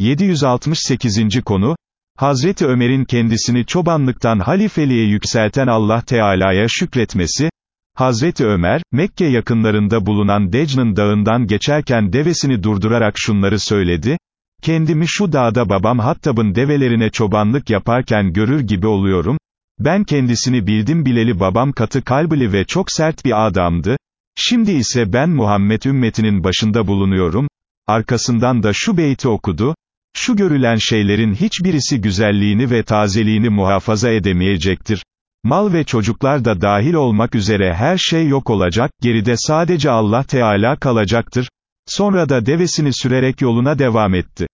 768. konu, Hazreti Ömer'in kendisini çobanlıktan halifeliğe yükselten Allah Teala'ya şükretmesi, Hazreti Ömer, Mekke yakınlarında bulunan Decn'ın dağından geçerken devesini durdurarak şunları söyledi, kendimi şu dağda babam Hattab'ın develerine çobanlık yaparken görür gibi oluyorum, ben kendisini bildim bileli babam katı kalbili ve çok sert bir adamdı, şimdi ise ben Muhammed ümmetinin başında bulunuyorum, arkasından da şu beyti okudu, şu görülen şeylerin hiçbirisi güzelliğini ve tazeliğini muhafaza edemeyecektir. Mal ve çocuklar da dahil olmak üzere her şey yok olacak, geride sadece Allah Teala kalacaktır. Sonra da devesini sürerek yoluna devam etti.